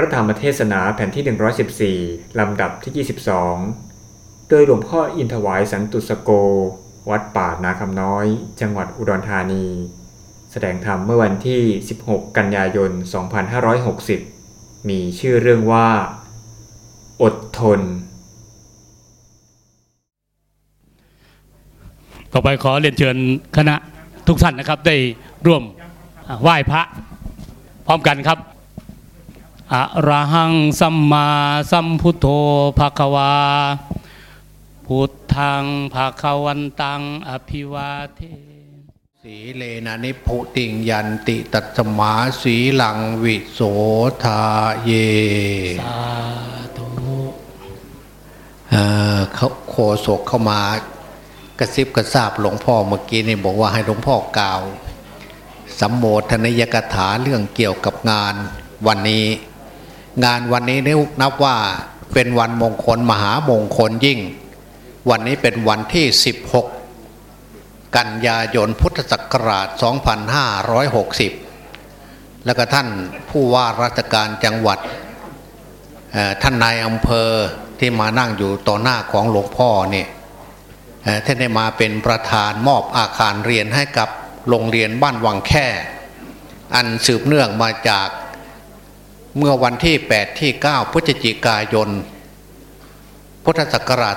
ระธรรมเทศนาแผ่นที่ 114 ลำดับที่ 22 โดยหลวงพ่ออินทวายสันตุสโก วัดป่านาคำน้อย จังหวัดอุดรธานี แสดงธรรมเมื่อวันที่ 16 กันยายน 2560 มีชื่อเรื่องว่า อดทน ต่อไปขอเรียนเชิญคณะทุกท่านนะครับได้ร่วมไหว้พระพร้อมกันครับ อะระหังสัมมาสัมพุทโธภะคะวา พุทธังภะคะวันตัง อภิวาเทสีเลนะนิพุติงยันติตัตสมา สีหลังวิโสทาเย สาธุเอ่อเขาโคศกเข้ามากระซิบกระซาบหลวงพ่อเมื่อกี้นี่บอกว่าให้หลวงพ่อกล่าวสัมโมทนยกถาเรื่องเกี่ยวกับงานวันนี้ งานวันนี้นับว่าเป็นวันมงคลมหามงคลยิ่ง วันนี้เป็นวันที่ 16 กันยายนพุทธศักราช 2560 แล้วก็ท่านผู้ว่าราชการจังหวัดท่านนายอำเภอที่มานั่งอยู่ต่อหน้าของหลวงพ่อเนี่ยท่านได้มาเป็นประธานมอบอาคารเรียนให้กับโรงเรียนบ้านวังแค่ อันสืบเนื่องมาจาก เมื่อวันที่ 8 ที่ 9 พฤศจิกายน พุทธศักราช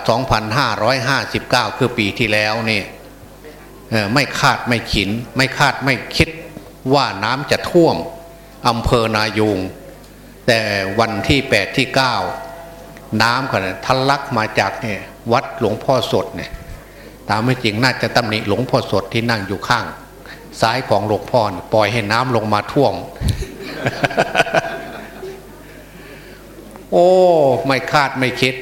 2559 คือปีที่แล้วนี่ไม่คาดไม่ขิน ไม่คาดไม่คิดว่าน้ำจะท่วมอำเภอนายูงแต่วันที่ 8 ที่ 9 น้ำขนาดทะลักมาจากเนี่ยวัดหลวงพ่อสดเนี่ยตามไม่จริงน่าจะตำหนิหลวงพ่อสดที่นั่งอยู่ข้าง ซ้ายของหลวงพ่อปล่อยให้น้ำลงมาท่วม โอ้ไม่คาดไม่คิด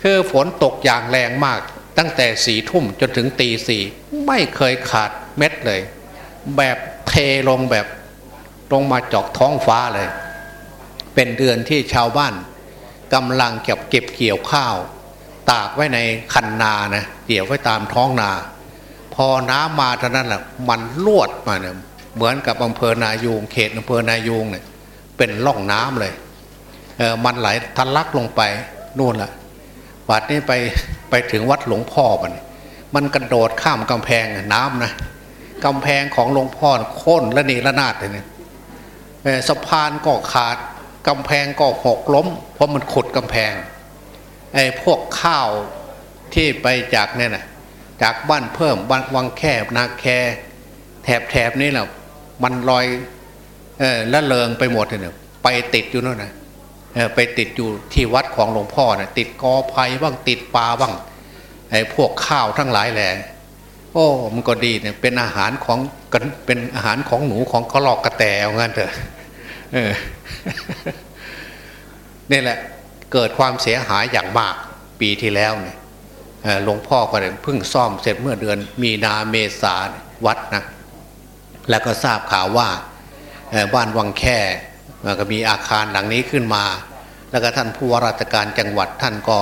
คือฝนตกอย่างแรงมาก ตั้งแต่สี่ทุ่มจนถึงตีสี่ไม่เคยขาดเม็ดเลย แบบเทลงแบบลงมาจอกท้องฟ้าเลย เป็นเดือนที่ชาวบ้านกำลังเก็บเก็บเกี่ยวข้าว ตากไว้ในคันนานะเกี่ยวไว้ตามท้องนา พอน้ำมาเท่านั้นแหละมันลวดมาเนี่ยเหมือนกับอำเภอนายูงเขตอำเภอนายูงเนี่ยเป็นร่องน้ำเลย มันไหลทะลักลงไปนู่นแหละบัดนี้ไปไปถึงวัดหลวงพ่อมันมันกระโดดข้ามกำแพงน้ำนะกำแพงของหลวงพ่อโค่นและนีระนาดเลยเนี่ยเออสะพานก็ขาดกำแพงก็หกล้ม เพราะมันขุดกำแพงไอ้พวกข้าวที่ไปจากเนี่ยนะจากบ้านเพิ่มบ้านวังแคบนาแคแถบแถบนี้แหละมันลอยเออละเลงไปหมดเลยเนี่ยไปติดอยู่นั่นนะ ไปติดอยู่ที่วัดของหลวงพ่อนะติดกอไผ่บ้างติดปลาบ้างไอ้พวกข้าวทั้งหลายแหละโอ้มันก็ดีเนี่ยเป็นอาหารของเป็นอาหารของหนูของกระรอกกระแตเอางั้นเถอะเนี่แหละเกิดความเสียหายอย่างมากปีที่แล้วเนี่ยหลวงพ่อก็เลยเพิ่งซ่อมเสร็จเมื่อเดือน มีนาเมษาวัดนะแล้วก็ทราบข่าวว่าบ้านวังแค่ ก็มีอาคารหลังนี้ขึ้นมา แล้วก็ท่านผู้ว่าราชการจังหวัดท่านก็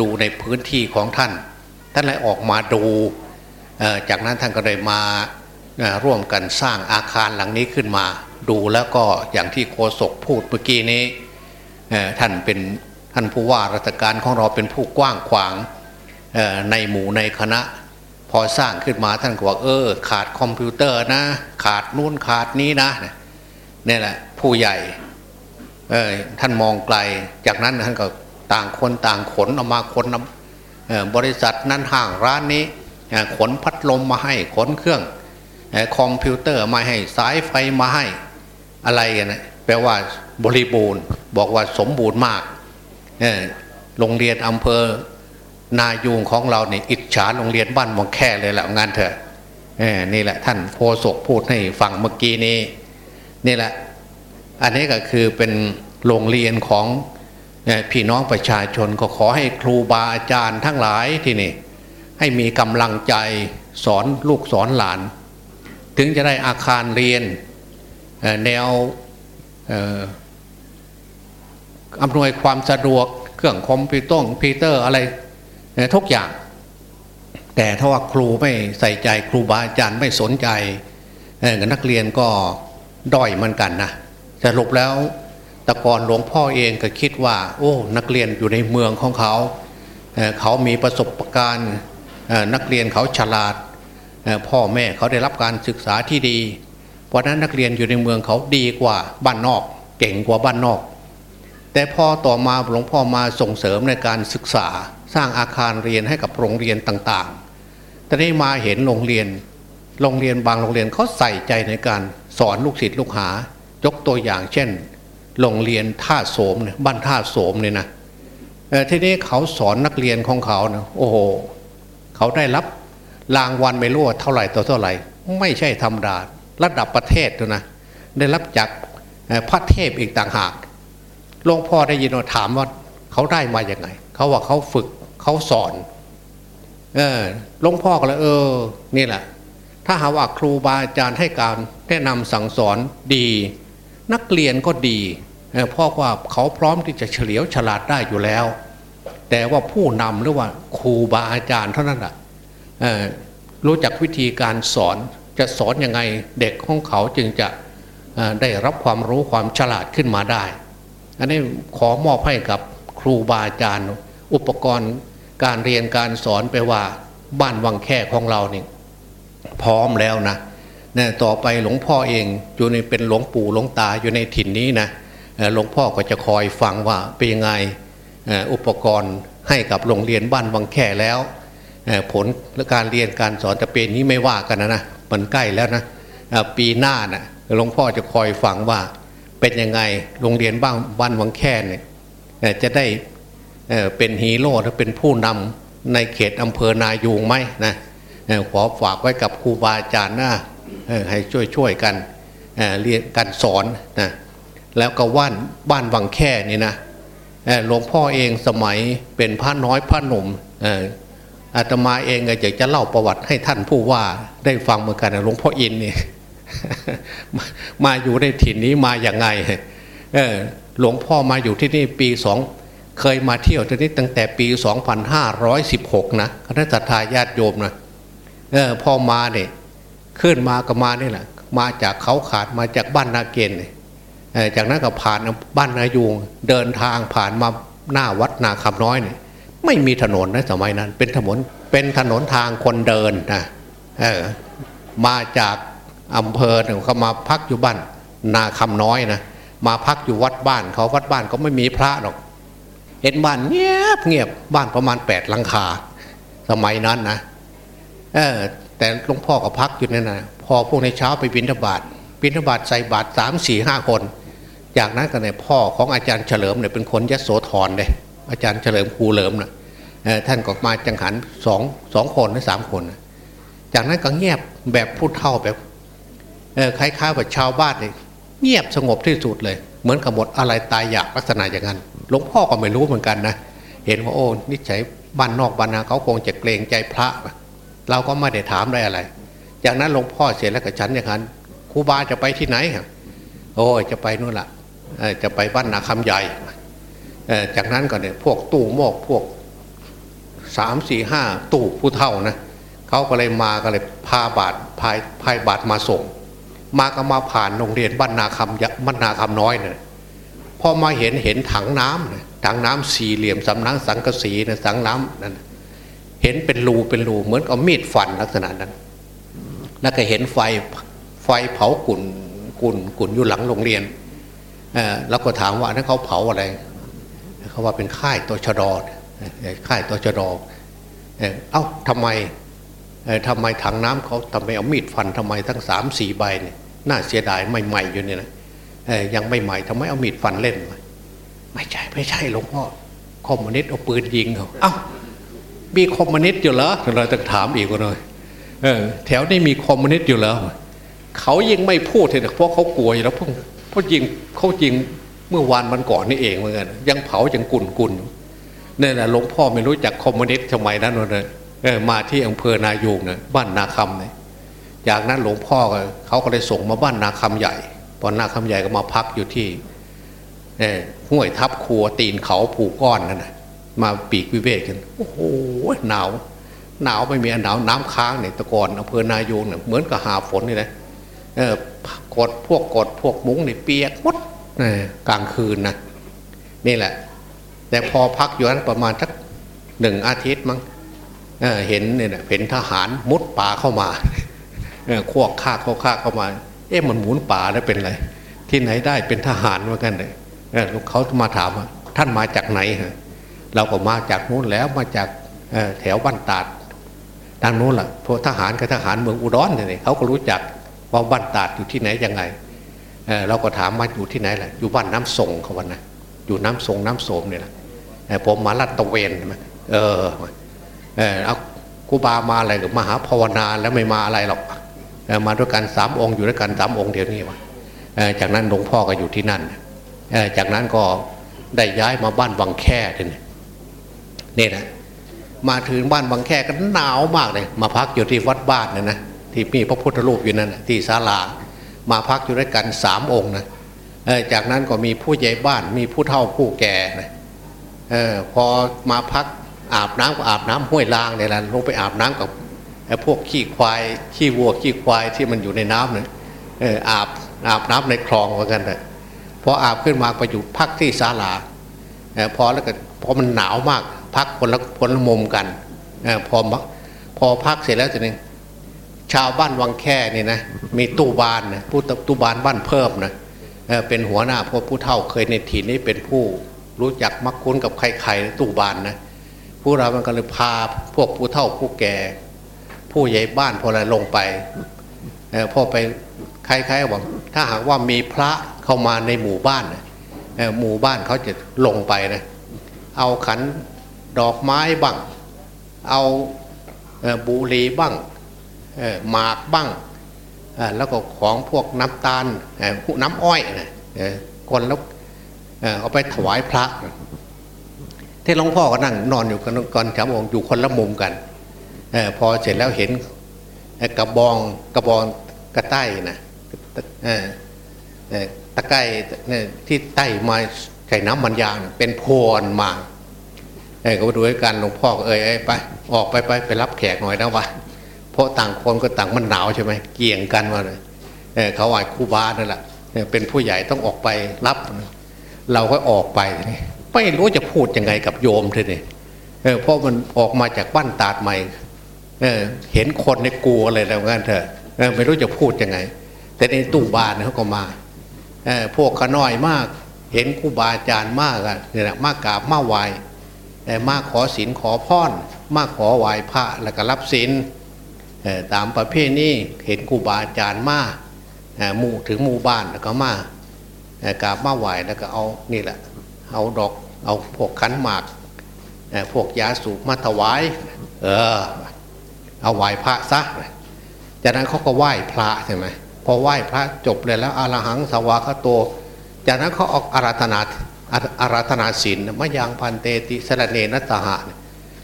ดูในพื้นที่ของท่าน ท่านเลยออกมาดู จากนั้นท่านก็เลยมาร่วมกันสร้างอาคารหลังนี้ขึ้นมา ดูแล้วก็อย่างที่โฆษกพูดเมื่อกี้นี้ท่านเป็นท่านผู้ว่าราชการของเราเป็นผู้กว้างขวางในหมู่ในคณะ พอสร้างขึ้นมาท่านก็บอกเออ ขาดคอมพิวเตอร์นะ ขาดนู่นขาดนี้นะนี่แหละ ผู้ใหญ่เออท่านมองไกล จากนั้นท่านก็ต่างคนต่างขนออกมาขนบริษัทนั้นห้างร้านนี้ขนพัดลมมาให้ขนเครื่องคอมพิวเตอร์มาให้สายไฟมาให้อะไรกันนะแปลว่าบริบูรณ์ บอกว่าสมบูรณ์มากโรงเรียนอำเภอนายูงของเราเนี่ยอิจฉาโรงเรียนบ้านมองแค่เลยแหละงานเถอะนี่แหละท่านโพศกพูดให้ฟังเมื่อกี้นี้นี่แหละ อันนี้ก็คือเป็นโรงเรียนของพี่น้องประชาชนก็ขอให้ครูบาอาจารย์ทั้งหลายที่นี่ให้มีกำลังใจสอนลูกสอนหลาน ถึงจะได้อาคารเรียนแนวอำนวยความสะดวกเครื่องคอมพิวเตอร์พิเตอร์อะไรทุกอย่าง แต่ถ้าว่าครูไม่ใส่ใจครูบาอาจารย์ไม่สนใจนักเรียนก็ด้อยเหมือนกันนะ สรุปแล้วแต่ก่อนหลวงพ่อเองก็คิดว่า โอ้ นักเรียนอยู่ในเมืองของเขาเขามีประสบการณ์นักเรียนเขาฉลาดพ่อแม่เขาได้รับการศึกษาที่ดี เพราะฉะนั้นนักเรียนอยู่ในเมืองเขาดีกว่าบ้านนอก เก่งกว่าบ้านนอก แต่พอต่อมาหลวงพ่อมาส่งเสริมในการศึกษาสร้างอาคารเรียนให้กับโรงเรียนต่างๆแต่ได้มาเห็นโรงเรียน โรงเรียนบางโรงเรียนเขาใส่ใจในการสอนลูกศิษย์ลูกหา ยกตัวอย่างเช่น โรงเรียนท่าโสมเนี่ยบ้านท่าโสมเนี่ยนะทีนี้เขาสอนนักเรียนของเขาเนี่ยโอ้โหเขาได้รับรางวัลไม่รู้ว่าเท่าไหร่ต่อเท่าไหร่ ไม่ใช่ธรรมดาระดับประเทศด้วนะได้รับจากพระเทพอีกต่างหากหลวงพ่อได้ยินว่าถามว่าเขาได้มาอย่างไง เขาว่าเขาฝึกเขาสอน เออหลวงพ่อก็เลยเออ นี่แหละ ถ้าหาว่าครูบาอาจารย์ให้การแนะนำสั่งสอนดี นักเรียนก็ดีเพราะว่าเขาพร้อมที่จะเฉลียวฉลาดได้อยู่แล้ว แต่ว่าผู้นำหรือว่าครูบาอาจารย์เท่านั้นแหละรู้จักวิธีการสอนจะสอนยังไงเด็กของเขาจึงจะได้รับความรู้ความฉลาดขึ้นมาได้ อันนี้ขอมอบให้กับครูบาอาจารย์ อุปกรณ์การเรียนการสอนไปว่าบ้านวังแค่ของเราเนี่พร้อมแล้วนะ เนี่ยต่อไปหลวงพ่อเองอยู่ในเป็นหลวงปู่หลวงตาอยู่ในถิ่นนี้นะหลวงพ่อก็จะคอยฟังว่าเป็นยังไงอุปกรณ์ให้กับโรงเรียนบ้านวังแค่แล้ว ผลการเรียนการสอนแต่ปีนี้ไม่ว่ากันนะนะมันใกล้แล้วนะปีหน้านะหลวงพ่อจะคอยฟังว่าเป็นยังไงโรงเรียนบ้านบ้านวังแค่เนี่ยจะได้เป็นฮีโร่และเป็นผู้นำในเขตอำเภอนายูงไหมนะขอฝากไว้กับครูบาอาจารย์นะ ให้ช่วยช่วยๆกันเรียนการสอนนะแล้วก็ว่านบ้านวังแค่นี่นะหลวงพ่อเองสมัยเป็นพระน้อยพระหนุ่มอาตมาเองอยากจะเล่าประวัติให้ท่านผู้ว่าได้ฟังเหมือนกันหลวงพ่ออินนี่มามาอยู่ในถิ่นนี้มาอย่างไงหลวงพ่อมาอยู่ที่นี่ปีสองเคยมาเที่ยวที่นี่ตั้งแต่ปี 2516 นะคณะสัตยาญาติโยมนะเออพ่อมาเนี่ย ขึ้นมาก็มานี่แหละมาจากเขาขาดมาจากบ้านนาเกณฑ์เนี่ยจากนั้นก็ผ่านบ้านนายูงเดินทางผ่านมาหน้าวัดนาคำน้อยเนี่ยไม่มีถนนนะสมัยนั้น เป็นถนนเป็นถนนทางคนเดินนะเออมาจากอำเภอเนี่ยเขามาพักอยู่บ้านนาคำน้อยนะมาพักอยู่วัดบ้านเขาวัดบ้านก็ไม่มีพระหรอก เห็นบ้านเงียบเงียบบ้านประมาณแปดหลังคา สมัยนั้นนะเออ แต่หลวงพ่อก็พักอยู่นั่นนะพอพวกในเช้าไปบิณฑบาตบิณฑบาตใส่บาตรสามสี่ห้าคน จากนั้นก็เนี่ยพ่อของอาจารย์เฉลิมเนี่ยเป็นคนยโสธรเลยอาจารย์เฉลิมครูเหลิมนะเออท่านก็มาจังหันสองสองคนหรือสามคน จากนั้นก็เงียบแบบพูดเท่าแบบคล้ายๆแบบชาวบ้านเลยเงียบสงบที่สุดเลย เหมือนกับหมดอะไรตายอยากลักษณะอย่างนั้นหลวงพ่อก็ไม่รู้เหมือนกันนะเห็นว่าโอ้นิสัยบ้านนอกบ้านนาเขาคงจะเกรงใจพระ เราก็ไม่ได้ถามได้อะไร จากนั้นหลวงพ่อเสร็จแล้วกับฉันอย่างนั้นครูบาจะไปที่ไหนครับโอ้ยจะไปนู่นละเออจะไปบ้านนาคำใหญ่จากนั้นก็เนี่ยพวกตู้โมกพวกสามสี่ห้าตู้ผู้เท่านะเขาก็เลยมาก็เลยพาบาทพายพายบาทมาส่ง มาก็มาผ่านโรงเรียนบ้านนาคำยบ้านนาคำน้อยเนี่ยพอมาเห็นเห็นถังน้ำนี่ยถังน้ำสี่เหลี่ยมสำนักสังกะสีนะสังน้ำนั่น เห็นเป็นรูเป็นรูเหมือนเอามีดฟันลักษณะนั้น แล้วก็เห็นไฟไฟเผากุ่นกุ่นกุ่นอยู่หลังโรงเรียนเออแล้วก็ถามว่านั่นเขาเผาอะไร เขาว่าเป็นค่ายตชดอค่ายตชดอเอ้าทำไมเอ่อทำไมถังน้ำเขาทำไมเอามีดฟันทำไมทั้งสามสี่ใบเนี่ยน่าเสียดายใหม่ๆอยู่เนี่ยนะเอ่อยังไม่ใหม่ทำไมเอามีดฟันเล่นวะไม่ใช่ไม่ใช่หลวงพ่อคอมมิวนิสต์เอาปืนยิงเขาเอ้า มีคอมมิวนิสต์อยู่เหรอเราต้องถามอีกว่าเลยเออแถวนี้มีคอมมิวนิสต์อยู่แล้วเขายังไม่พูดเลยเพราะเขากลัวอยู่แล้วเพราะเพราะยิงเขายิงเมื่อวานมันก่อนนี่เองเหมือนกันยังเผายังกรุ่นกรุ่นๆอยู่นี่ยนะหลวงพ่อไม่รู้จักคอมมิวนิสต์สมัยนั้นเลยเออมาที่อำเภอนายูงเนี่ยบ้านนาคำเนี่ยจากนั้นหลวงพ่อก็เขาก็เลยส่งมาบ้านนาคำใหญ่พอนาคำใหญ่ก็มาพักอยู่ที่ห้วยทับครัวตีนเขาผูกก้อนนั่นนะ มาปีกวิเวกกันโอ้โหหนาว หนาวไม่มีหนาวน้ำค้างเนี่ยตะกอนอำเภอนายูงเนี่ยเหมือนกับหาฝนนี่นะเออกดพวกกดพวกมุ้งเนี่ยเปียกหมดกลางคืนนะนี่แหละ แต่พอพักอยู่นั้นประมาณสักหนึ่งอาทิตย์มั้งเเห็นเนี่ยเห็นทหารมุดป่าเข้ามาเออควกข้าเข้าข้าเข้ามา เอ๊ะมันหมุนป่าแล้วเป็นไร ที่ไหนได้เป็นทหารเหมือนกันเลยเออเขามาถามว่าท่านมาจากไหนฮะ เราก็มาจากนู้นแล้วมาจากแถวบ้านตาดทางนู้นแหละพวกทหารกับทหารเมืองอุดรเนี่ยเขาก็รู้จักว่าบ้านตาดอยู่ที่ไหนยังไงเเราก็ถามมาอยู่ที่ไหนแหละอยู่บ้านน้ำส่งเขาวันนะอยู่น้ำส่งน้ำโสมเนี่ยแหละผมมาลัดตะเวนใช่ไหมเออเออเอาครูบามาอะไรหรือมาหาภาวนาแล้วไม่มาอะไรหรอกอมาด้วยกันสามองค์อยู่ด้วยกันสามองค์เดียวนี่วะจากนั้นหลวงพ่อก็อยู่ที่นั่นจากนั้นก็ได้ย้ายมาบ้านวังแค่ทีนี่ นี่นะมาถึงบ้านบางแคก็หนาวมากเลยมาพักอยู่ที่วัดบ้านนะนะที่มีพระพุทธรูปอยู่นั่นนะที่ศาลา มาพักอยู่ด้วยกันสามองค์นะจากนั้นก็มีผู้ใหญ่บ้านมีผู้เฒ่าผู้แก่นะออพอมาพักอาบน้ำก็อาบน้ำห้วยลางเนี่ยแหละลงไปอาบน้ำกับพวกขี้ควายขี้วัวขี้ควายที่มันอยู่ในน้ำเนี่ยอาบอาบน้ำในคลองเหมือนกันเลยพออาบขึ้นมาไปอยู่พักที่ศาลาออพอแล้วก็พอมันหนาวมาก พักคนละคนละมุมกันอพอพอพักเสร็จแล้วจะนี่ชาวบ้านวังแค่นี่นะมีตู้บานนะผู้ตู้บานบ้านเพิ่มนะเป็นหัวหน้าพวกผู้เฒ่าเคยในถิ่นนี้เป็นผู้รู้จักมักคุ้นกับใครๆตู้บานนะพวกเรามันก็เลยพาพวกผู้เฒ่าผู้แก่ ผู้ใหญ่บ้านพออะไรลงไปพอไปใครๆบอกถ้าหากว่ามีพระเข้ามาในหมู่บ้านนะหมู่บ้านเขาจะลงไปนะเอาขัน ดอกไม้บ้างเอาบุหรี่บ้างหมากบ้างแล้วก็ของพวกน้ำตาลน้ำอ้อยนะเอ่อคนแล้วเอาไปถวายพระ ที่หลวงพ่อก็นั่งนอนอยู่กันก่อนสามองค์อยู่คนละมุมกันอพอเสร็จแล้วเห็นกระบองกระบองกระใต้นะตะไคร้ที่ใต้มาใส่น้ำมันยางเป็นพวนมา เออก็ไปดูด้วยกันหลวงพ่อเอ้ยไป ออกไปไปไปรับแขกหน่อยนะวะเพราะต่างคนก็ต่างมันหนาวใช่ไหมเกี่ยงกันมาเลยเออเขาไหว้ครูบานนั่นแหละเป็นผู้ใหญ่ต้องออกไปรับ เราก็ออกไปนี่ไม่รู้จะพูดยังไงกับโยมทีนี่เออเพราะมันออกมาจากบ้านตาดใหม่เอเห็นคนในกลัวเลยแล้วงั้นเถอะไม่รู้จะพูดยังไง แต่ในตู้บ้านเนี่เขาก็มาอพวกขน้อยมาก เห็นครูบาอาจารย์มากอะเนี่ยมากกราบมาไหว มาขอศีลขอพรมาขอไหว้พระแล้วก็รับศีลตามประเภทนี้เห็นครูบาอาจารย์มาหมู่ถึงหมู่บ้านแล้วก็มากราบมาไหวแล้วก็เอานี่แหละเอาดอกเอาพวกขันหมากพวกยาสูบมาถวายเออเอาไหว้พระซะจากนั้นเขาก็ไหว้พระใช่ไหมพอไหว้พระจบเลยแล้วอรหังสวากโต จากนั้นเขาออกอาราธนา อาราธนาศีลมะยังพันเตติสระเนนัตหะเนี่ย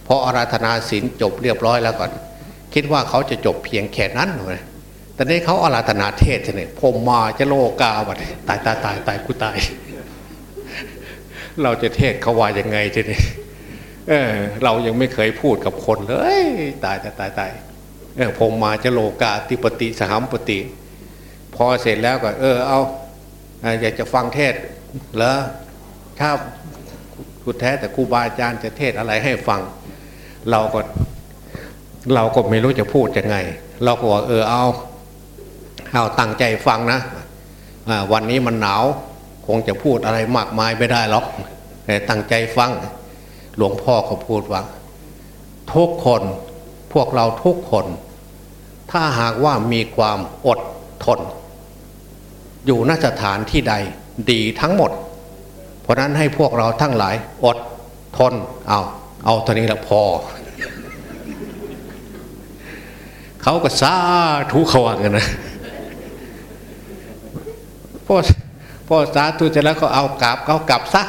พออาราธนาศีลจบเรียบร้อยแล้วก่อน คิดว่าเขาจะจบเพียงแค่นั้นเลยแต่นี้เขาอาราธนาเทศเนี่ยพมมาจะโลกาวัดตายตายตายตายกูตาย เราจะเทศเขาว่ายังไงจะเนี่ยเออ เรายังไม่เคยพูดกับคนเลยตายตายตายตายเออพงมาจะโลกาติปติสหัมปติ พอเสร็จแล้วก็ เออ เอาอยากจะฟังเทศเหรอ ถ้าคุณแท้แต่ครูบาอาจารย์จะเทศอะไรให้ฟัง เราก็เราก็ไม่รู้จะพูดยังไง เราก็บอกเออเอาเอาตั้งใจฟังนะวันนี้มันหนาวคงจะพูดอะไรมากมายไม่ได้หรอกแต่ตั้งใจฟัง หลวงพ่อก็พูดว่า ทุกคนพวกเราทุกคน ถ้าหากว่ามีความอดทน อยู่นสถานที่ใดดีทั้งหมด เพราะนั้นให้พวกเราทั้งหลายอดทนเอาเอาเท่านี้ละพอ เขาก็ซาทุเขาว่ากันนะพ่อพ่อสาธุเสร็จแล้วก็เอากราบเขากลับซัก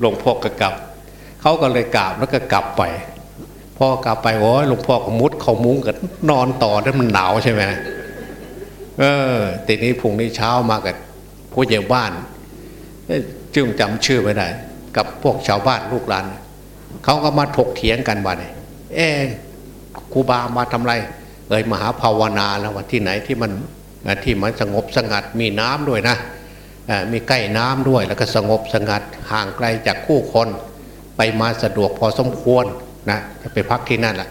หลวงพ่อก็กลับเขาก็เลยกราบแล้วก็กลับไปพ่อกลับไปโอ้ยหลวงพ่อก็มุดเขามุ้งกันนอนต่อแล้วมันหนาวใช่ไหมเออทีนี้พุ่งนี้เช้ามากับผู้ใหญ่บ้าน จึงจำชื่อไม่ได้ กับพวกชาวบ้านลูกหลานเขาก็มาถกเถียงกันวันนี้เอครูบามาทำไรเอ่ยมหาภาวนาแล้วว่าที่ไหนที่มันที่มันสงบสงัดมีน้ำด้วยนะมีใกล้น้ำด้วยแล้วก็สงบสงัดห่างไกลจากคู่คน ไปมาสะดวกพอสมควรนะจะไปพักที่นั่นแหละ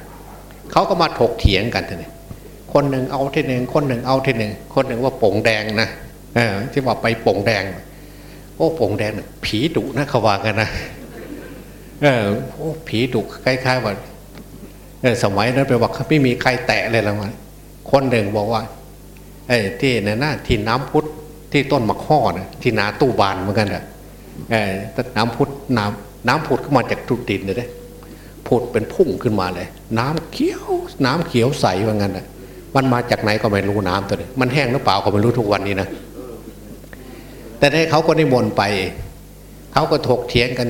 เขาก็มาถกเถียงกันทีนี้คนหนึ่งเอาที่หนึ่งคนหนึ่งเอาที่หนึ่งคนหนึ่งว่าป่งแดงนะที่ว่าไปป่งแดง โอ้โป่งแดงน่ะผีดุนะเขาว่ากันนะเออโอ้ผีดุคล้ายๆว่าสมัยนั้นไปว่าไม่มีใครแตะเลยละมันคนหนึ่งบอกว่าเอ้ที่นั่นนะที่น้ำพุทธที่ต้นมะข้อนะที่นาตู้บานเหมือนกันอะเออแต่น้ำพุทธน้ำน้ำพุทธขึ้นมาจากทุดินเลยเด้ผุดเป็นพุ่งขึ้นมาเลย น้ำเขียว น้ำเขียวใสเหมือนกันอะมันมาจากไหนก็ไม่รู้น้ำตัวนี้มันแห้งหรือเปล่าก็ไม่รู้ทุกวันนี้นะ แต่ในเขาก็นิมนไป เขาก็ถกเถียงกัน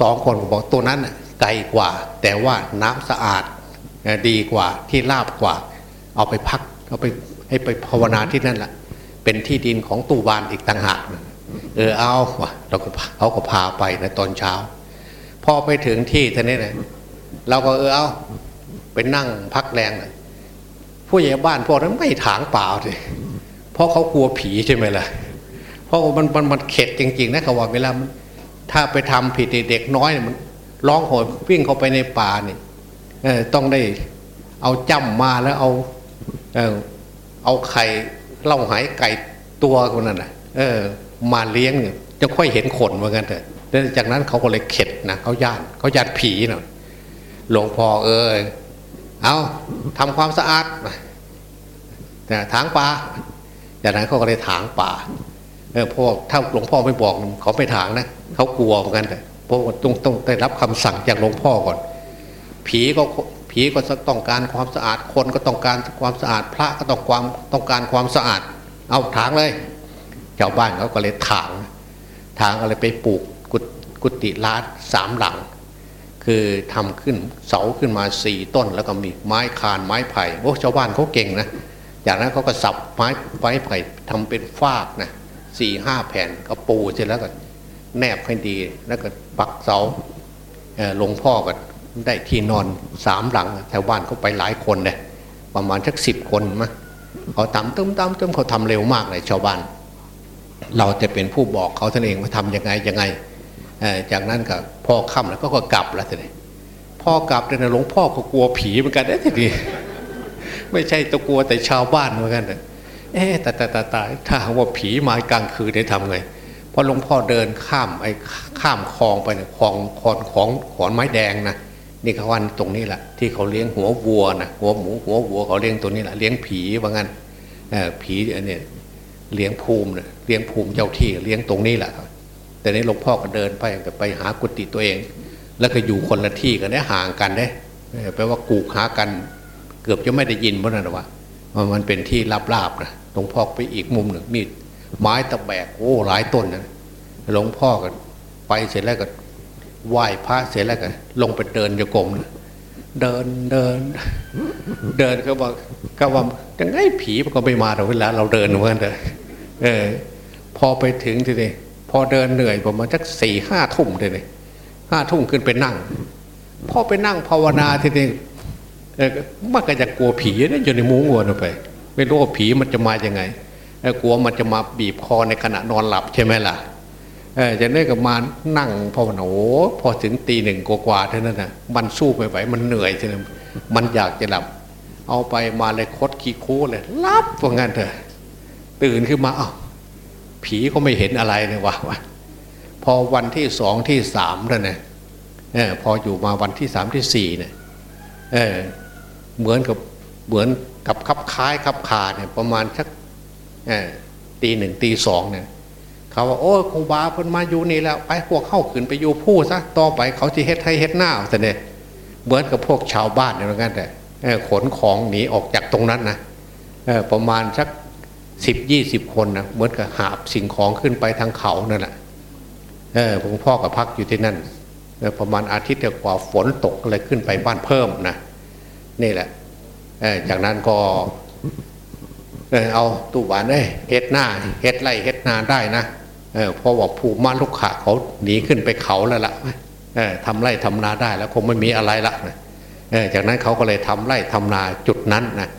สองคนบอกตัวนั้นไกลกว่า แต่ว่าน้ำสะอาดดีกว่าที่ราบกว่า เอาไปพักเอาไปให้ไปภาวนาที่นั่นแหละเป็นที่ดินของตู่บานอีกต่างหากเออเอาวะเราก็เขาก็พาไปนะตอนเช้า พอไปถึงที่ท่านี้นะเราก็เออเอาไปนั่งพักแรงผู้ใหญ่บ้านพวกนั้นไม่ถางเปล่าเลยเพราะเขากลัวผีใช่ไหมล่ะ เพราะมันมันมันเข็ดจริงๆนะเขาว่าเวลาถ้าไปทำผิดเด็กน้อยเนี่ยมันร้องโหยวิ่งเข้าไปในป่าเนี่ยต้องได้เอาจ้ำมาแล้วเอาเออเอาไข่เล่าหายไก่ตัวคนนั้นนะเออ มาเลี้ยงเนี่ยจะค่อยเห็นขนเหมือนกันเถอะแล้วจากนั้นเขาก็เลยเข็ดนะเขาญาติเขาญาติผีเนาะหลวงพ่อเออเอาทำความสะอาดแต่ถางป่าจากนั้นเขาก็เลยถางป่า เออพ่อถ้าหลวงพ่อไม่บอกเขาไม่ถางนะเขากลัวเหมือนกันแต่เพราะว่าต้องต้องได้รับคำสั่งจากหลวงพ่อก่อน ผีก็ผีก็ต้องการความสะอาดคนก็ต้องการความสะอาดพระก็ต้องความต้องการความสะอาด เอาถางเลยชาวบ้านเขาก็เลยถางถางอะไรไปปลูกกุกฏิลาดสามหลัง คือทำขึ้นเสาขึ้นมาสี่ต้น แล้วก็มีไม้คานไม้ไผ่โอ้ชาวบ้านเขาเก่งนะ จากนั้นเขาก็สับไม้ไม้ไผ่ทำเป็นฟากนะ สี่ห้าแผ่นก็ปูเสร็จแล้วก็แนบให้ดี แล้วก็ปักเสาหลวงพ่อก็ได้ที่นอนสามหลังชาวบ้านเขาไปหลายคนเลยประมาณสักสิบคนมั้งเขาตำตึ้มตำตึ้มเขาทำเร็วมากเลยชาวบ้าน เราจะเป็นผู้บอกเขาท่านเองว่าทำยังไงยังไงจากนั้นก็พ่อค่ำแล้วก็ก็กลับแล้วทีนี้พ่อกลับเนี่ยนหลวงพ่อก็กลัวผีเหมือนกันนะทีนี้ไม่ใช่ตัวกลัวแต่ชาวบ้านเหมือนกันนะ เอ๊ะแต่แต่แต่แต่ถ้าว่าผีมากลางคืนได้ทำไงพอหลวงพ่อเดินข้ามไอ้ข้ามคลองไปเนี่ยคลองคลองของขอนไม้แดงนะนี่เขาวันตรงนี้แหละที่เขาเลี้ยงหัววัวนะหัวหมูหัววัวเขาเลี้ยงตัวนี้แหละเลี้ยงผีว่างั้นเออผีอันเนี้ยเลี้ยงภูมิเนะเลี้ยงภูมิเจ้าที่เลี้ยงตรงนี้แหละแต่นี้หลวงพ่อก็เดินไปไปหากุฏิตัวเอง แล้วก็อยู่คนละที่กันได้ห่างกันได้แปลว่ากูกหากัน เกือบจะไม่ได้ยินเพราะนั่นหรอวะว่ามันเป็นที่ลับๆนะ หลวงพ่อไปอีกมุมหนึ่งมีดไม้ตะแบกโอ้หลายต้นนะหลวงพ่อก็ไปเสร็จแล้วก็ไหว้พระเสร็จแล้วก็ลงไปเดินโยกมนะเดินเดิน เดินก็บอกก็ว่ายังไงผีมันก็ไม่มาเราเวลาเราเดินเหมือนกันเลยเออ พอไปถึงทีนี้พอเดินเหนื่อยประมาณสักสี่ห้าทุ่มทีนี้ห้าทุ่มขึ้นไปนั่งพอไปนั่งภาวนาทีนี้เออมันก็จะกลัวผีนะอยู่ในมุ้งวัวนไป ไม่รู้ว่าผีมันจะมาอย่างไงกลัวมันจะมาบีบคอในขณะนอนหลับใช่ไหมล่ะเออจะได้กับมานั่งภาวนโอ้พอถึงตีหนึ่งกว่าๆเท่านั้นนะมันสู้ไม่ไหวมันเหนื่อยใช่ไหมมันอยากจะหลับ เอาไปมาเลยคดขี้คูเลยรับว่างั้นเถอะตื่นขึ้นมาอ้าวผีก็ไม่เห็นอะไรเลยว่ะพอวันที่สองที่สามแล้วเนี่ยเออพออยู่มาวันที่สามที่สี่เนี่ยเออเหมือนกับเหมือน กับคับคล้ายคับคาเนี่ยประมาณสักตีหนึ่งตีสองเนี่ยเขาว่าโอ้ครูบาเพิ่นมาอยู่นี่แล้วไปพวกเข้าขึ้นไปอยู่ผู้ซะต่อไปเขาจะเฮ็ดให้เฮ็ดหน้าแต่เนี่ยเหมือนกับพวกชาวบ้านเนี่ยเหมือนกันแต่ขนของหนีออกจากตรงนั้นนะประมาณสักสิบยี่สิบคนนะเหมือนกับหาบสิ่งของขึ้นไปทางเขานั่นแหละเออหลวงพ่อกับพักอยู่ที่นั่นประมาณอาทิตย์กว่าฝนตกเลยขึ้นไปบ้านเพิ่มนะนี่แหละ จากนั้นก็เอาตู้บานเอ้เฮ็ดหน้าเฮ็ดไร่เฮ็ดนาได้นะเพราะว่าภูมิลูกขาเขาหนีขึ้นไปเขาแล้วล่ะทำไร่ทำนาได้แล้วคงไม่มีอะไรละจากนั้นเขาก็เลยทำไร่ทำนาจุดนั้นนะ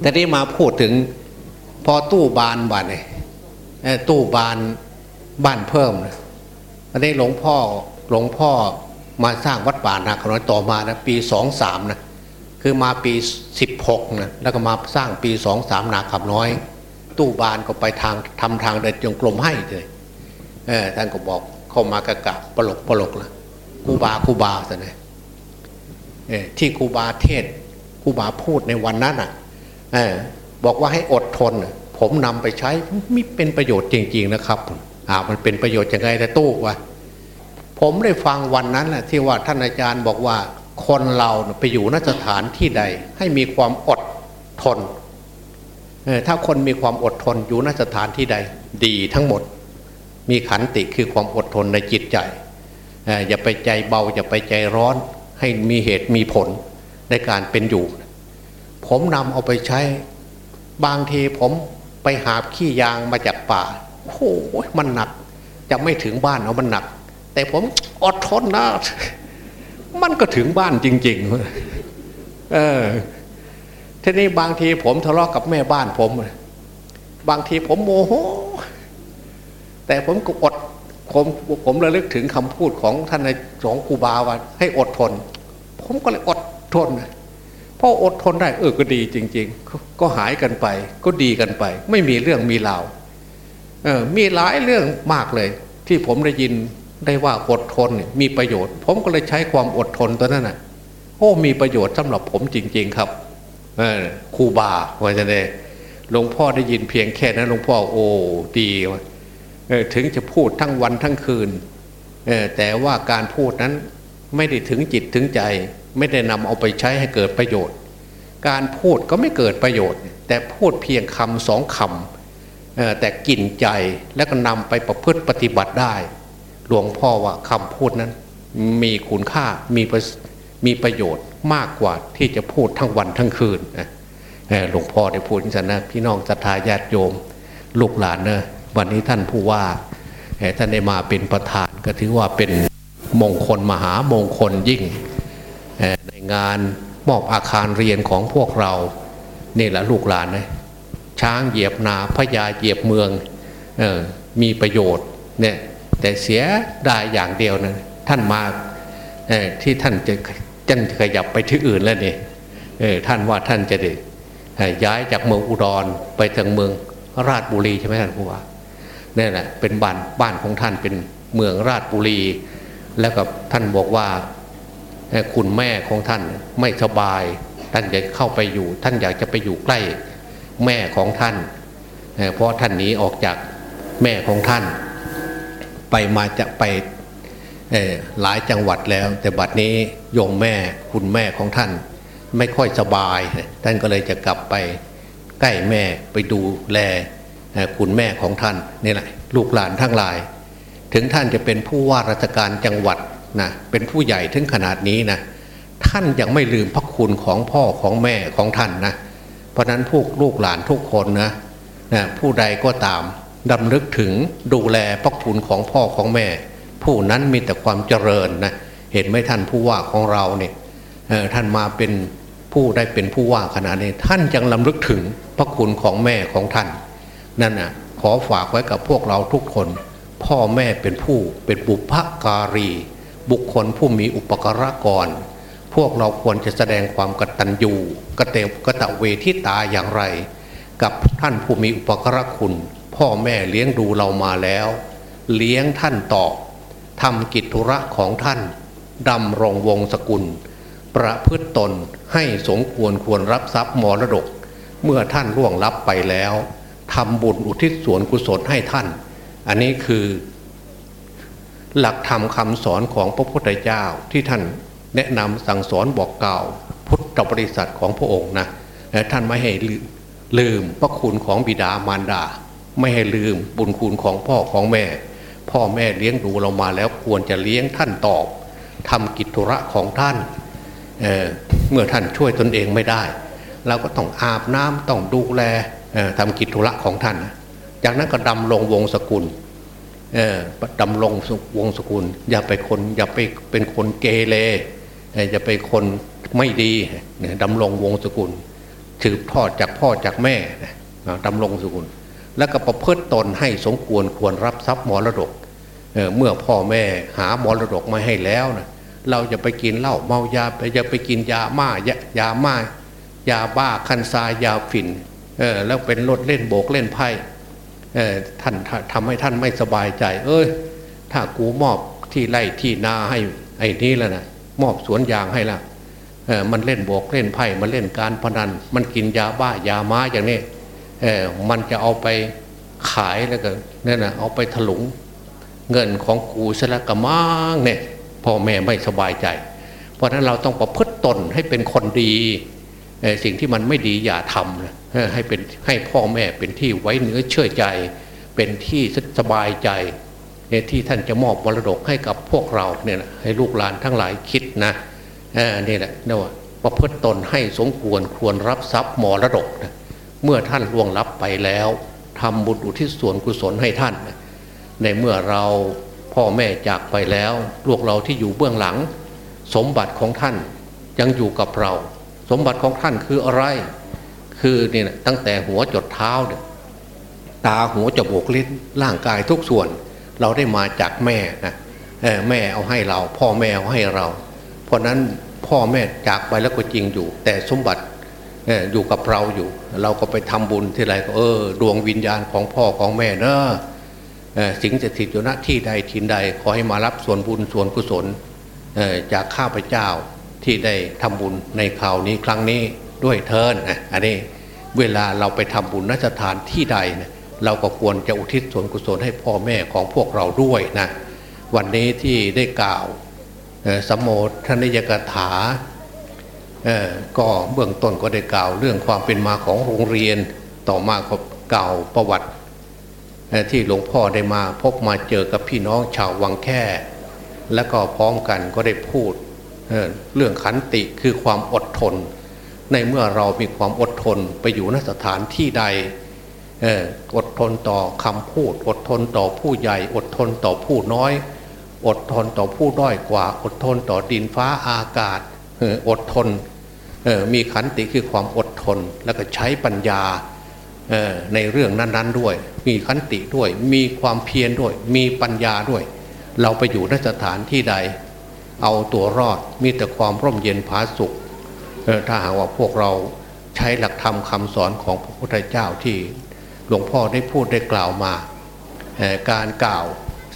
แต่นี่มาพูดถึงพอตู้บานบานเนี่ยตู้บานบ้านเพิ่มนะอันนี้หลวงพ่อหลวงพ่อมาสร้างวัดป่านาคน้อยต่อมานะปีสองสามนะ คือมาปีสิบหกนะแล้วก็มาสร้างปีสองสามนาคำน้อย ตู้บานก็ไปทางทำทางเดินจงกรมให้เลยเออท่านก็บอกเข้ามากระกับปลกปลกละคูบาคูบาสินะเออที่คูบาเทศคูบาพูดในวันนั้นอะเออบอกว่าให้อดทน ผมนำไปใช้ไม่เป็นประโยชน์จริง ๆนะครับอ่ามันเป็นประโยชน์ยังไงแต่ตู้วะผมได้ฟังวันนั้นแหละที่ว่าท่านอาจารย์บอกว่า คนเราไปอยู่นสถานที่ใด ให้มีความอดทนถ้าคนมีความอดทนอยู่นสถานที่ใด ดีทั้งหมด มีขันติคือความอดทนในจิตใจอย่าไปใจเบาอย่าไปใจร้อน ให้มีเหตุมีผลในการเป็นอยู่ ผมนำเอาไปใช้บางทีผมไปหาขี้ยางมาจากป่าโอ้โหมันหนัก จะไม่ถึงบ้านเอามันหนัก แต่ผมอดทนนะ มันก็ถึงบ้านจริง ๆ เออทีนี้บางทีผมทะเลาะกับแม่บ้านผม บางทีผมโมโห แต่ผมก็อดผมผมระลึกถึงคำพูดของท่านในสองครูบาว่า ให้อดทน ผมก็เลยอดทนเพราะอดทนได้เออก็ดีจริงๆก็ก็หายกันไป ก็ดีกันไป ไม่มีเรื่องมีราวเออมีหลายเรื่องมากเลย ที่ผมได้ยิน ได้ว่าอดทนมีประโยชน์ ผมก็เลยใช้ความอดทนตัวนั้นน่ะโอ้มีประโยชน์สำหรับผมจริง ๆ ครับครูบาว่าจะได้หลวงพ่อได้ยินเพียงแค่นั้นหลวงพ่อโอ้ดีถึงจะพูดทั้งวันทั้งคืนแต่ว่าการพูดนั้นไม่ได้ถึงจิตถึงใจ ไม่ได้นำเอาไปใช้ให้เกิดประโยชน์ การพูดก็ไม่เกิดประโยชน์ แต่พูดเพียงคำสองคำแต่กินใจแล้วก็นำไปประพฤติปฏิบัติได้ หลวงพ่อว่าคำพูดนั้น มีคุณค่ามีมีประโยชน์มากกว่าที่จะพูดทั้งวันทั้งคืนหลวงพ่อได้พูดอย่างนั้นนะพี่น้องศรัทธาญาติโยม ลูกหลานเนะวันนี้ท่านผู้ว่าท่านได้มาเป็นประธานก็ถือว่าเป็นมงคลมหามงคลยิ่ง ในงานมอบอาคารเรียนของพวกเรานี่แหละลูกหลานนะช้างเหยียบนาพญาเหยียบเมืองออมีประโยชน์เนี่ย แต่เสียได้อย่างเดียวนะท่านมาที่ท่านจะจันขยับไปที่อื่นแล้วนี่ท่านว่าท่านจะได้ย้ายจากเมืองอุดรไปทางเมืองราชบุรีใช่ไหมท่านผู้ว่านี่แหละเป็นบ้านบ้านของท่านเป็นเมืองราชบุรี แล้วก็ท่านบอกว่าคุณแม่ของท่านไม่สบาย ท่านจะเข้าไปอยู่ ท่านอยากจะไปอยู่ใกล้แม่ของท่านเอ่อเพราะท่านหนีออกจากแม่ของท่าน ไปมาจะไปหลายจังหวัดแล้ว แต่บัดนี้โยมแม่คุณแม่ของท่าน ไม่ค่อยสบาย ท่านก็เลยจะกลับไปใกล้แม่ไปดูแลคุณแม่ของท่านนี่แหละลูกหลานทั้งหลาย ถึงท่านจะเป็นผู้ว่าราชการจังหวัดนะเป็นผู้ใหญ่ถึงขนาดนี้นะท่านยังไม่ลืมพระคุณของพ่อของแม่ของท่านนะเพราะฉะนั้นพวกลูกหลานทุกคนนะนะผู้ใดก็ตาม ดำลึกถึงดูแลพระคุณของพ่อของแม่ ผู้นั้นมีแต่ความเจริญนะเห็นไหมท่านผู้ว่าของเราเนี่ยท่านมาเป็นผู้ได้เป็นผู้ว่าขนาดนี้ท่านยังลำลึกถึงพระคุณของแม่ของท่าน นั่นน่ะขอฝากไว้กับพวกเราทุกคน พ่อแม่เป็นผู้เป็นบุพการี บุคคลผู้มีอุปการะก่อนพวกเราควรจะแสดงความกตัญญูกระเตวกตะเวทิตาอย่างไร กับท่านผู้มีอุปการะคุณ พ่อแม่เลี้ยงดูเรามาแล้ว เลี้ยงท่านต่อทำกิจธุระของท่านดำรงวงศกุล ประพฤตตนให้สมควรควรรับทรัพย์มรดก เมื่อท่านล่วงลับไปแล้วทำบุญอุทิศส่วนกุศลให้ท่าน อันนี้คือ หลักธรรมคำสอนของพระพุทธเจ้าที่ท่านแนะนำสั่งสอนบอกกล่าว พุทธบริษัทของพระองค์นะและท่านไม่ให้ลืมลืมพระคุณของบิดามารดา ไม่ให้ลืมบุญคุณของพ่อของแม่ พ่อแม่เลี้ยงดูเรามาแล้วควรจะเลี้ยงท่านตอบทำกิจธุระของท่านเเมื่อท่านช่วยตนเองไม่ได้ เราก็ต้องอาบน้ำต้องดูแลทำกิจธุระของท่าน จากนั้นก็ดำรงวงศกุลเอ่อดำรงวงศกุล อย่าไปคนอย่าไปเป็นคนเกเรอย่าไปคนไม่ดีเนี่ยดำรงวงศกุลสืบทอดจากพ่อจากแม่นะดำรงสกุล แล้วก็ประพฤติตนให้สมควรควรรับทรัพย์มรดกเเมื่อพ่อแม่หามรดกมาให้แล้วนะเราจะไปกินเหล้าเมายาไปจะไปกินยาม่ายายาม่ายาบ้าคันซายาฝิ่นเออแล้วเป็นรถเล่นโบกเล่นไพ่เออท่านท่านทำให้ท่านไม่สบายใจ เอ้ยถ้ากูมอบที่ไร่ที่นาให้ไอ้นี้แล้วนะมอบสวนยางให้ละเออมันเล่นโบกเล่นไพ่มันเล่นการพนัน มันกินยาบ้ายาม้าอย่างนี้ เออมันจะเอาไปขายแล้วก็นั่นนะเอาไปถลุง เงินของกูซะละกะมังเนี่ยพ่อแม่ไม่สบายใจ เพราะฉะนั้นเราต้องประพฤติตนให้เป็นคนดีเออสิ่งที่มันไม่ดีอย่าทำนะให้เป็นให้พ่อแม่เป็นที่ไว้เนื้อเชื่อใจ เป็นที่สบายใจเนี่ยที่ท่านจะมอบมรดกให้กับพวกเราเนี่ยนะให้ลูกหลานทั้งหลายคิดนะเออนี่แหละนะว่าประพฤติตนให้สมควรควรรับทรัพย์มรดกนะ เมื่อท่านล่วงลับไปแล้วทำบุญอุทิศส่วนกุศลให้ท่าน ในเมื่อเราพ่อแม่จากไปแล้วลูกเราที่อยู่เบื้องหลัง สมบัติของท่านยังอยู่กับเรา สมบัติของท่านคืออะไร คือเนี่ยตั้งแต่หัวจดเท้าเนี่ยตาหูจมูกลิ้นร่างกายทุกส่วน เราได้มาจากแม่นะแม่เอาให้เรา พ่อแม่เอาให้เรา เพราะนั้นพ่อแม่จากไปแล้วก็จริงอยู่ แต่สมบัติ อยู่กับเราอยู่ เราก็ไปทำบุญที่ไรก็เออ ดวงวิญญาณของพ่อของแม่เนอะสิงจะถิตอยู่ณที่ใดทินใดขอให้มารับส่วนบุญส่วนกุศลจากข้าพเจ้าที่ได้ทำบุญในคราวนี้ครั้งนี้ด้วยเทินอะอันนี้เวลาเราไปทำบุญนสถานที่ใดเนี่ยเราก็ควรจะอุทิศส่วนกุศลให้พ่อแม่ของพวกเราด้วยนะวันนี้ที่ได้กล่าวสัมโมทนิยกถา ก็เบื้องต้นก็ได้กล่าวเรื่องความเป็นมาของโรงเรียนต่อมาก็กล่าวประวัติ ที่หลวงพ่อได้มาพบมาเจอกับพี่น้องชาววังแค่ แล้วก็พร้อมกันก็ได้พูดเเรื่องขันติคือความอดทน ในเมื่อเรามีความอดทนไปอยู่นสถานที่ใดออดทนต่อคำพูด อดทนต่อผู้ใหญ่ อดทนต่อผู้น้อย อดทนต่อผู้ด้อยกว่า อดทนต่อดินฟ้าอากาศอออดทน มีขันติคือความอดทนแล้วก็ใช้ปัญญาออในเรื่องนั้น ๆ ด้วย มีขันติด้วย มีความเพียรด้วย มีปัญญาด้วย เราไปอยู่นสถานที่ใด เอาตัวรอดมีแต่ความร่มเย็นผาสุขออถ้าหากว่าพวกเราใช้หลักธรรมคำสอนของพระพุทธเจ้าที่หลวงพ่อได้พูดได้กล่าวมาออการกล่าว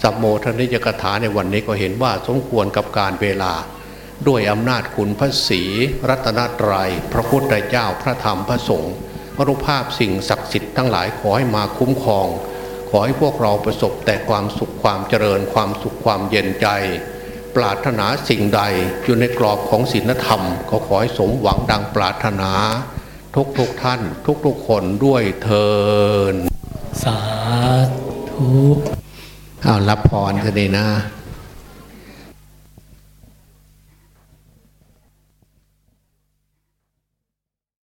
สัมโมทนิยกถาในวันนี้ก็เห็นว่าสมควรกับการเวลา ด้วยอำนาจคุณพระศรีรัตนตรยัย พระพุทธเจ้าพระธรรมพระสงฆ์อนุภาพสิ่งศักดิ์สิทธิ์ทั้งหลายขอให้มาคุ้มครอง ขอให้พวกเราประสบแต่ความสุขความเจริญความสุขความเย็นใจ ปรารถนาสิ่งใดอยู่ในกรอบของศีลธรรม ก็ขอให้สมหวังดังปรารถนา ทุกทุกๆท่าน ทุกทุกๆคนด้วยเทินสาธุเอารับพรกันเลยนะ